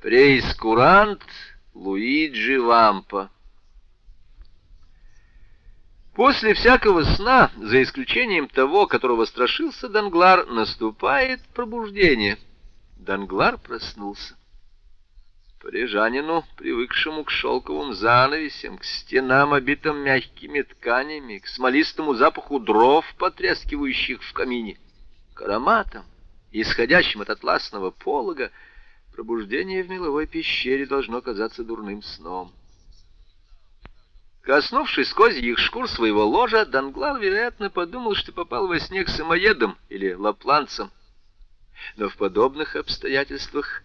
Прейскурант Луиджи Вампа. После всякого сна, за исключением того, которого страшился Данглар, наступает пробуждение. Данглар проснулся. Парижанину, привыкшему к шелковым занавесям, к стенам, обитым мягкими тканями, к смолистому запаху дров, потрескивающих в камине, к ароматам, исходящим от атласного полога, Пробуждение в меловой пещере должно казаться дурным сном. Коснувшись козьих шкур своего ложа, Данглар, вероятно, подумал, что попал во снег самоедом или лапланцем. Но в подобных обстоятельствах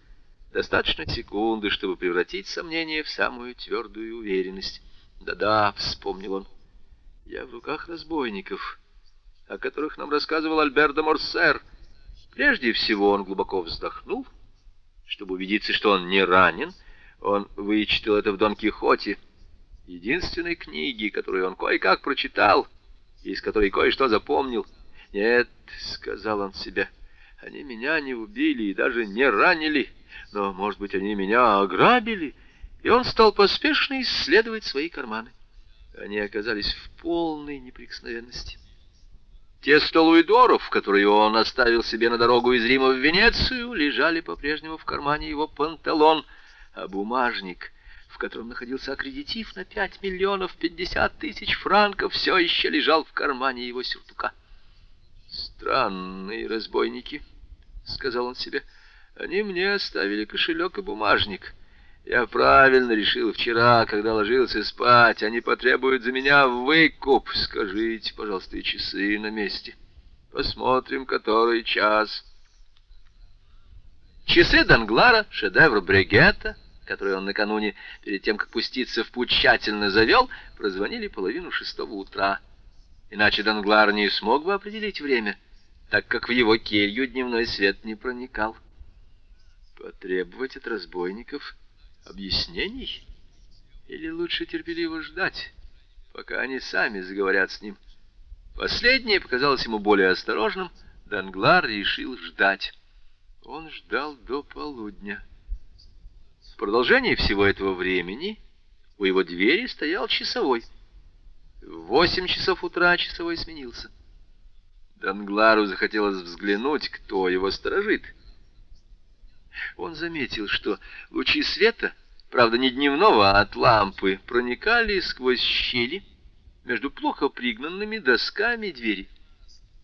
достаточно секунды, чтобы превратить сомнение в самую твердую уверенность. «Да-да», — вспомнил он, — «я в руках разбойников, о которых нам рассказывал Альбер де Морсер». Прежде всего он глубоко вздохнул чтобы убедиться, что он не ранен, он вычитал это в Дон Кихоте, единственной книге, которую он кое-как прочитал, и из которой кое-что запомнил. «Нет», — сказал он себе, — «они меня не убили и даже не ранили, но, может быть, они меня ограбили». И он стал поспешно исследовать свои карманы. Они оказались в полной неприкосновенности. Те сто луидоров, которые он оставил себе на дорогу из Рима в Венецию, лежали по-прежнему в кармане его панталон, а бумажник, в котором находился аккредитив на пять миллионов пятьдесят тысяч франков, все еще лежал в кармане его сюртука. «Странные разбойники», — сказал он себе, — «они мне оставили кошелек и бумажник». Я правильно решил вчера, когда ложился спать. Они потребуют за меня выкуп. Скажите, пожалуйста, и часы на месте. Посмотрим, который час. Часы Данглара, шедевр Брегета, который он накануне, перед тем, как пуститься в путь, тщательно завел, прозвонили половину шестого утра. Иначе Данглар не смог бы определить время, так как в его келью дневной свет не проникал. Потребовать от разбойников объяснений? Или лучше терпеливо ждать, пока они сами заговорят с ним? Последнее показалось ему более осторожным. Данглар решил ждать. Он ждал до полудня. В продолжении всего этого времени у его двери стоял часовой. В восемь часов утра часовой сменился. Данглару захотелось взглянуть, кто его сторожит. Он заметил, что лучи света, правда не дневного, а от лампы, проникали сквозь щели между плохо пригнанными досками двери.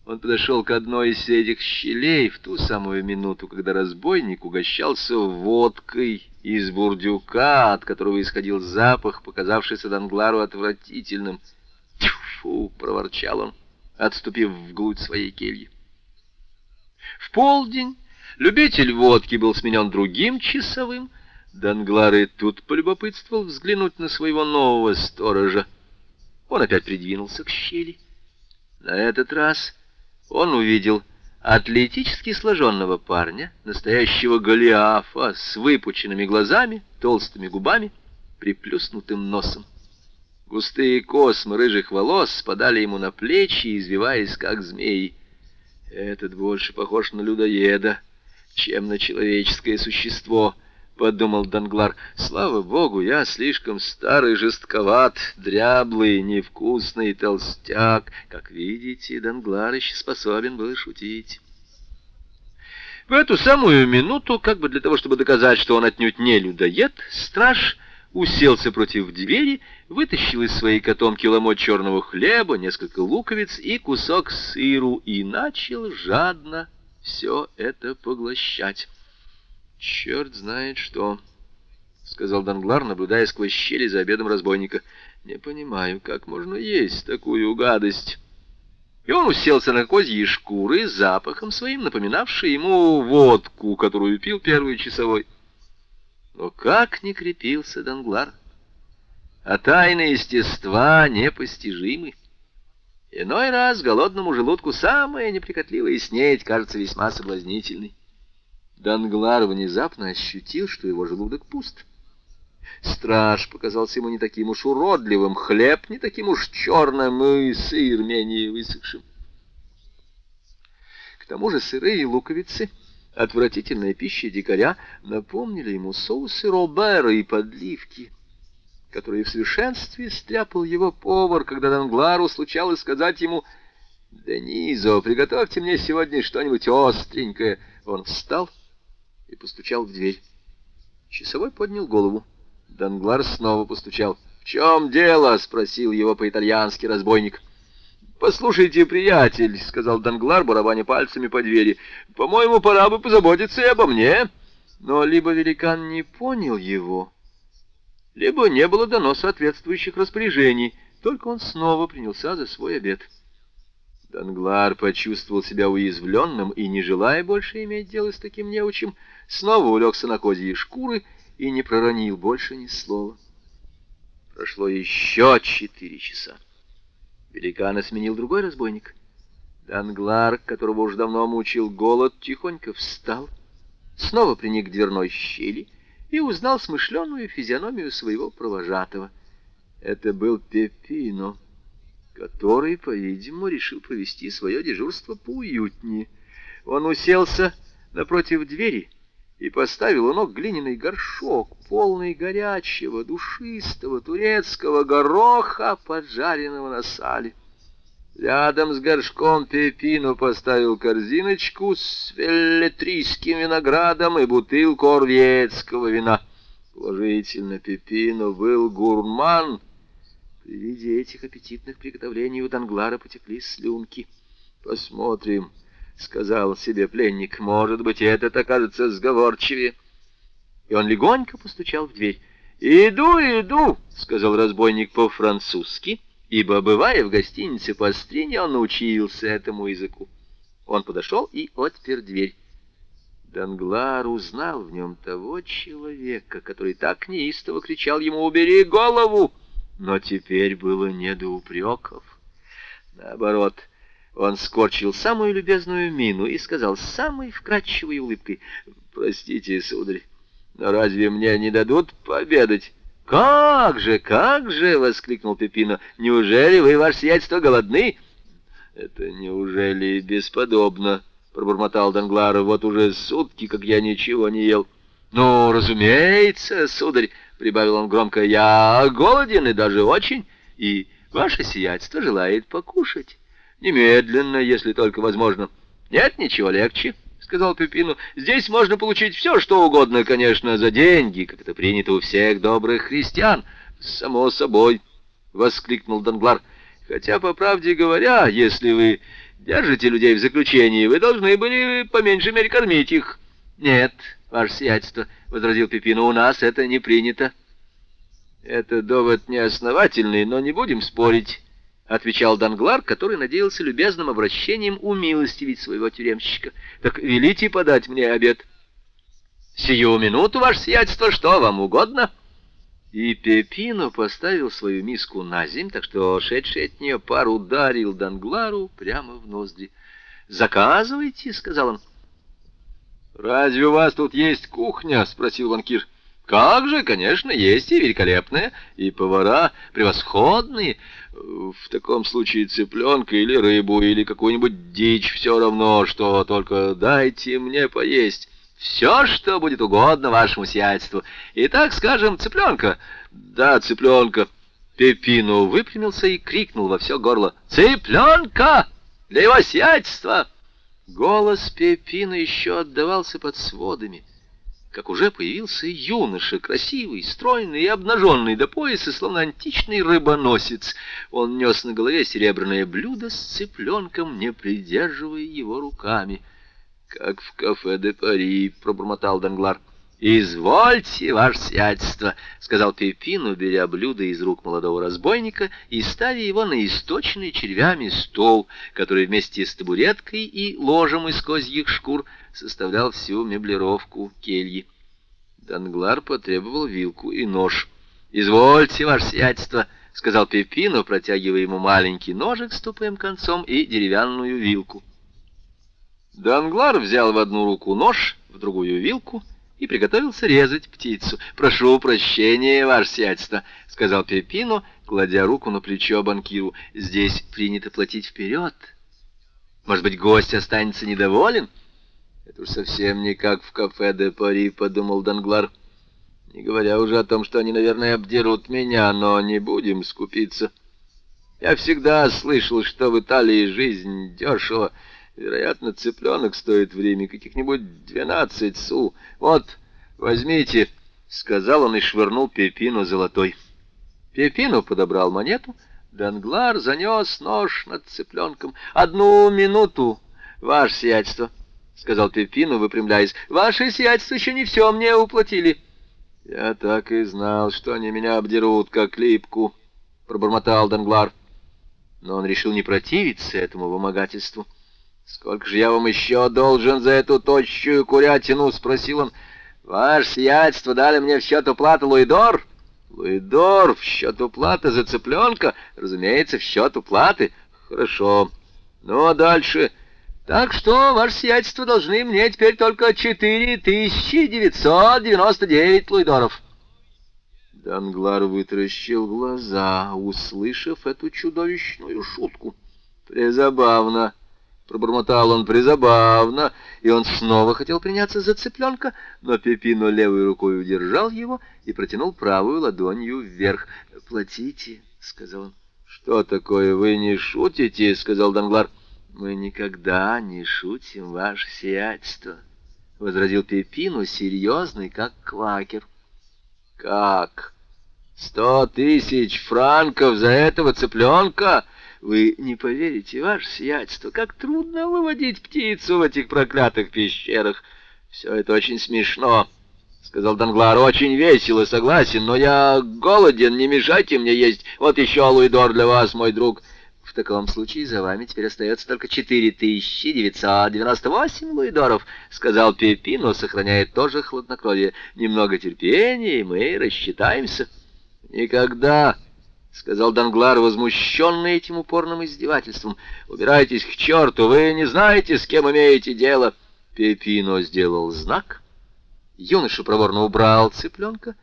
Он подошел к одной из этих щелей в ту самую минуту, когда разбойник угощался водкой из бурдюка, от которого исходил запах, показавшийся Данглару отвратительным. «Тьфу!» — проворчал он, отступив вглубь своей кельи. В полдень Любитель водки был сменен другим часовым. Данглар тут полюбопытствовал взглянуть на своего нового сторожа. Он опять придвинулся к щели. На этот раз он увидел атлетически сложенного парня, настоящего Голиафа, с выпученными глазами, толстыми губами, приплюснутым носом. Густые космы рыжих волос спадали ему на плечи, извиваясь, как змеи. Этот больше похож на людоеда, чем на человеческое существо, — подумал Данглар. Слава богу, я слишком старый, жестковат, дряблый, невкусный толстяк. Как видите, Данглар еще способен был шутить. В эту самую минуту, как бы для того, чтобы доказать, что он отнюдь не людоед, страж уселся против двери, вытащил из своей котомки ломоть черного хлеба, несколько луковиц и кусок сыру и начал жадно все это поглощать. «Черт знает что», — сказал Данглар, наблюдая сквозь щели за обедом разбойника. «Не понимаю, как можно есть такую гадость». И он уселся на козьи шкуры, запахом своим напоминавший ему водку, которую пил первый часовой. Но как не крепился Данглар! А тайны естества непостижимы. Иной раз голодному желудку самая неприкотливая снеть кажется весьма соблазнительной. Данглар внезапно ощутил, что его желудок пуст. Страж показался ему не таким уж уродливым, хлеб не таким уж черным и сыр менее высохшим. К тому же сырые луковицы Отвратительная пища дикаря напомнили ему соусы Робера и подливки, которые в совершенстве стряпал его повар, когда Данглару случалось сказать ему «Денизо, приготовьте мне сегодня что-нибудь остренькое». Он встал и постучал в дверь. Часовой поднял голову. Данглар снова постучал. «В чем дело?» — спросил его по-итальянски разбойник. «Послушайте, приятель», — сказал Данглар, барабаня пальцами по двери, — «по-моему, пора бы позаботиться и обо мне». Но либо великан не понял его, либо не было дано соответствующих распоряжений, только он снова принялся за свой обед. Данглар почувствовал себя уязвленным и, не желая больше иметь дело с таким неучим, снова улегся на козьи шкуры и не проронил больше ни слова. Прошло еще четыре часа. Великана сменил другой разбойник. Данглар, которого уж давно мучил голод, тихонько встал, снова приник к дверной щели и узнал смышленую физиономию своего провожатого. Это был Пепино, который, по-видимому, решил провести свое дежурство поуютнее. Он уселся напротив двери и поставил у ног глиняный горшок, полный горячего, душистого турецкого гороха, поджаренного на сале. Рядом с горшком Пепино поставил корзиночку с велетрийским виноградом и бутылку орвьетского вина. Положительно, Пепино был гурман. При виде этих аппетитных приготовлений у Данглара потекли слюнки. «Посмотрим», — сказал себе пленник, — «может быть, этот окажется сговорчивее». И он легонько постучал в дверь. «Иду, иду», — сказал разбойник по-французски, — ибо, бывая в гостинице по Астрине, он научился этому языку. Он подошел и отпер дверь. Данглар узнал в нем того человека, который так неистово кричал ему «Убери голову!» Но теперь было не до упреков. Наоборот, он скорчил самую любезную мину и сказал с самой вкрадчивой улыбкой «Простите, сударь, но разве мне не дадут пообедать?» «Как же, как же!» — воскликнул Пепино. «Неужели вы, ваше сиятельство, голодны?» «Это неужели бесподобно?» — пробормотал Данглар. «Вот уже сутки, как я ничего не ел». «Ну, разумеется, сударь!» — прибавил он громко. «Я голоден и даже очень, и ваше сиятельство желает покушать. Немедленно, если только возможно. Нет ничего легче» сказал Пепину. «Здесь можно получить все, что угодно, конечно, за деньги, как это принято у всех добрых христиан». «Само собой», — воскликнул Данглар. «Хотя, по правде говоря, если вы держите людей в заключении, вы должны были по меньшей мере кормить их». «Нет, ваше сиятельство», — возразил Пепину, — «у нас это не принято». «Это довод неосновательный, но не будем спорить». — отвечал Данглар, который надеялся любезным обращением умилостивить своего тюремщика. — Так велите подать мне обед. — Сию минуту, ваше сиятельство, что вам угодно? И Пепино поставил свою миску на земь, так что шедший от нее пар ударил Данглару прямо в ноздри. — Заказывайте, — сказал он. — Разве у вас тут есть кухня? — спросил банкир. Как же, конечно, есть и великолепные, и повара превосходные. В таком случае цыпленка или рыбу, или какую-нибудь дичь, все равно, что только дайте мне поесть. Все, что будет угодно вашему сиятельству. Итак, скажем, цыпленка. Да, цыпленка. Пепину выпрямился и крикнул во все горло. «Цыпленка! Для его сиятельства!» Голос Пепина еще отдавался под сводами как уже появился юноша, красивый, стройный и обнаженный до пояса, словно античный рыбоносец. Он нес на голове серебряное блюдо с цыпленком, не придерживая его руками. — Как в кафе де Пари, — пробормотал Данглар. — Извольте, ваше сиятельство, — сказал Пепину, беря блюдо из рук молодого разбойника и ставя его на источенный червями стол, который вместе с табуреткой и ложем из козьих шкур составлял всю меблировку кельи. Данглар потребовал вилку и нож. «Извольте, ваше сиятельство», — сказал Пепино, протягивая ему маленький ножик с тупым концом и деревянную вилку. Данглар взял в одну руку нож, в другую вилку и приготовился резать птицу. «Прошу прощения, ваше сиятельство», — сказал Пепино, кладя руку на плечо банкиру. «Здесь принято платить вперед. Может быть, гость останется недоволен?» Это уж совсем не как в кафе де Пари, подумал Данглар. Не говоря уже о том, что они, наверное, обдерут меня, но не будем скупиться. Я всегда слышал, что в Италии жизнь дешево. Вероятно, цыпленок стоит время каких-нибудь двенадцать су. Вот, возьмите, — сказал он и швырнул Пепину золотой. Пепину подобрал монету, Данглар занес нож над цыпленком. «Одну минуту, ваше сиятельство», — сказал Пепину, выпрямляясь. «Ваше сиятельство еще не все мне уплатили». «Я так и знал, что они меня обдерут, как липку», — пробормотал Данглар. Но он решил не противиться этому вымогательству. «Сколько же я вам еще должен за эту тощую курятину?» — спросил он. «Ваше сиятельство дали мне в счет уплаты Луидор?» «Луидор, в счет уплаты за цыпленка?» «Разумеется, в счет уплаты». «Хорошо. Ну, а дальше...» «Так что, ваше сиятельство, должны мне теперь только 4999 луидоров». Данглар вытаращил глаза, услышав эту чудовищную шутку. «Призабавно!» — пробормотал он, «призабавно!» И он снова хотел приняться за цыпленка, но Пепино левой рукой удержал его и протянул правую ладонью вверх. «Платите!» — сказал он. «Что такое, вы не шутите?» — сказал Данглар. «Мы никогда не шутим, ваше сиятельство», — возразил Пепину, серьезный, как квакер. «Как?» Сто тысяч франков за этого цыпленка? Вы не поверите, ваше сиятельство, как трудно выводить птицу в этих проклятых пещерах. Все это очень смешно, — сказал Данглар. Очень весело, согласен, но я голоден, не мешайте мне есть. Вот еще луидор для вас, мой друг. В таком случае за вами теперь остается только четыре тысячи девятьсот девяносто восемь луидоров, — сказал Пепино, сохраняя тоже хладнокровие. Немного терпения, и мы рассчитаемся. — «Никогда!» — сказал Данглар, возмущенный этим упорным издевательством. «Убирайтесь к черту! Вы не знаете, с кем имеете дело!» Пепино сделал знак. Юноша проворно убрал цыпленка.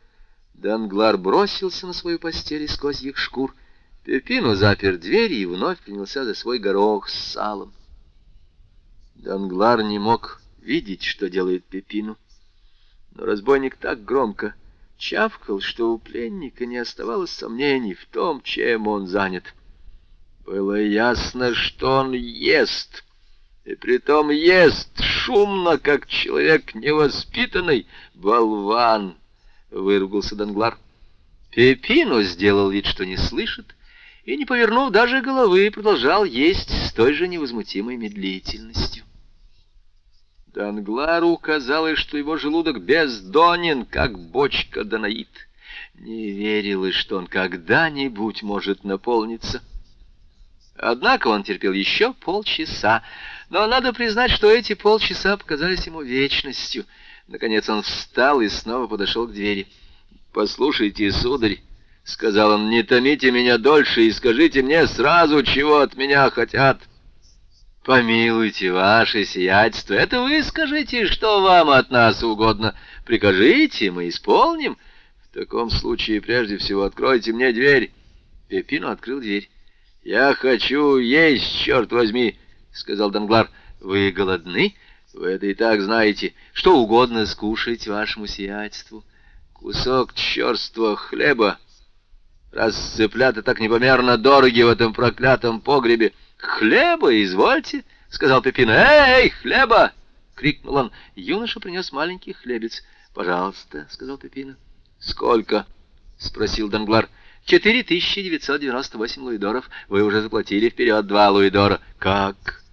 Данглар бросился на свою постель из козьих шкур. Пепино запер дверь и вновь принялся за свой горох с салом. Данглар не мог видеть, что делает Пепину. Но разбойник так громко чавкал, что у пленника не оставалось сомнений в том, чем он занят. Было ясно, что он ест, и притом ест шумно, как человек невоспитанный, болван, — выругался Данглар. Пепино сделал вид, что не слышит, и, не повернув даже головы, продолжал есть с той же невозмутимой медлительностью. Данглару казалось, что его желудок бездонен, как бочка Данаид. Не верилось, что он когда-нибудь может наполниться. Однако он терпел еще полчаса, но надо признать, что эти полчаса показались ему вечностью. Наконец он встал и снова подошел к двери. «Послушайте, сударь», — сказал он, — «не томите меня дольше и скажите мне сразу, чего от меня хотят». Помилуйте, ваше сиятельство, это вы скажите, что вам от нас угодно. Прикажите, мы исполним. В таком случае, прежде всего, откройте мне дверь. Пепино открыл дверь. Я хочу есть, черт возьми, сказал Данглар. Вы голодны? Вы это и так знаете. Что угодно скушать вашему сиятельству. Кусок черства хлеба. Раз цыплята так непомерно дороги в этом проклятом погребе, «Хлеба, извольте!» — сказал Пепино. «Эй, хлеба!» — крикнул он. Юноша принес маленький хлебец. «Пожалуйста», — сказал Пепино. «Сколько?» — спросил Данглар. «Четыре тысячи девятьсот девяносто восемь луидоров. Вы уже заплатили вперед два луидора». «Как?»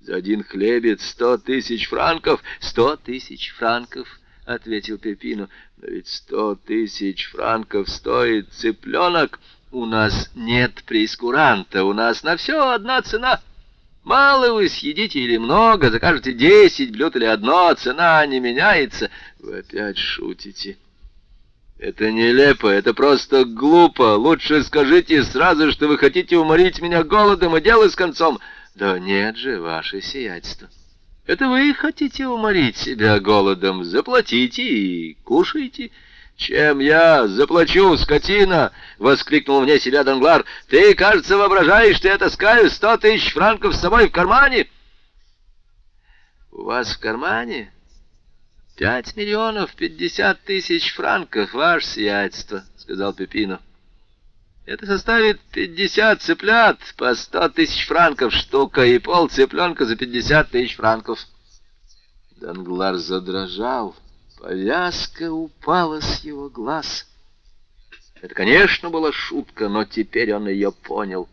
«За один хлебец сто тысяч франков?» «Сто тысяч франков», — ответил Пепино. «Но ведь сто тысяч франков стоит цыпленок». У нас нет прескуранта, у нас на все одна цена. Мало вы съедите или много, закажете десять блюд или одно, цена не меняется. Вы опять шутите. Это нелепо, это просто глупо. Лучше скажите сразу, что вы хотите уморить меня голодом и дело с концом. Да нет же, ваше сиятельство. Это вы хотите уморить себя голодом. Заплатите и кушайте. «Чем я заплачу, скотина?» — воскликнул вне себя Данглар. «Ты, кажется, воображаешь, что я таскаю сто тысяч франков с собой в кармане?» У вас в кармане пять миллионов пятьдесят тысяч франков, ваше сиятельство, — сказал Пепино. Это составит пятьдесят цыплят по сто тысяч франков штука и пол цыпленка за пятьдесят тысяч франков. Данглар задрожал, повязка упала с его глаз. Это, конечно, была шутка, но теперь он ее понял.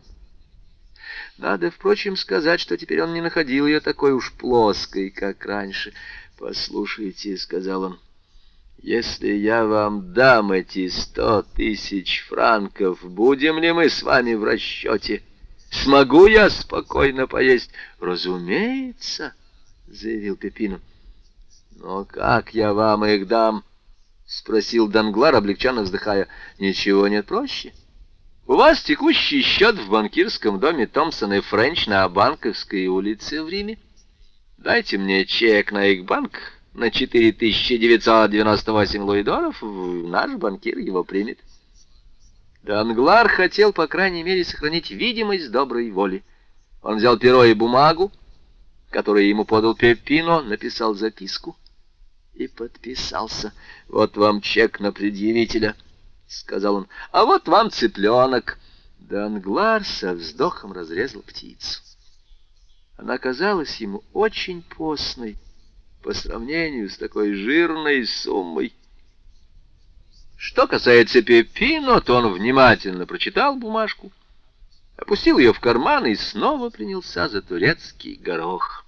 Надо, впрочем, сказать, что теперь он не находил ее такой уж плоской, как раньше. «Послушайте», — сказал он, — «если я вам дам эти сто тысяч франков, будем ли мы с вами в расчете? Смогу я спокойно поесть?» «Разумеется», — заявил Пепину. «Но как я вам их дам?» — спросил Данглар, облегченно вздыхая. «Ничего нет проще». У вас текущий счет в банкирском доме Томпсон и Френч на Банковской улице в Риме. Дайте мне чек на их банк на 4998 луидоров, наш банкир его примет. Данглар хотел, по крайней мере, сохранить видимость доброй воли. Он взял перо и бумагу, которую ему подал Пеппино, написал записку и подписался. «Вот вам чек на предъявителя». — сказал он, — а вот вам цыпленок. Данглар со вздохом разрезал птицу. Она казалась ему очень постной по сравнению с такой жирной суммой. Что касается Пепино, то он внимательно прочитал бумажку, опустил ее в карман и снова принялся за турецкий горох.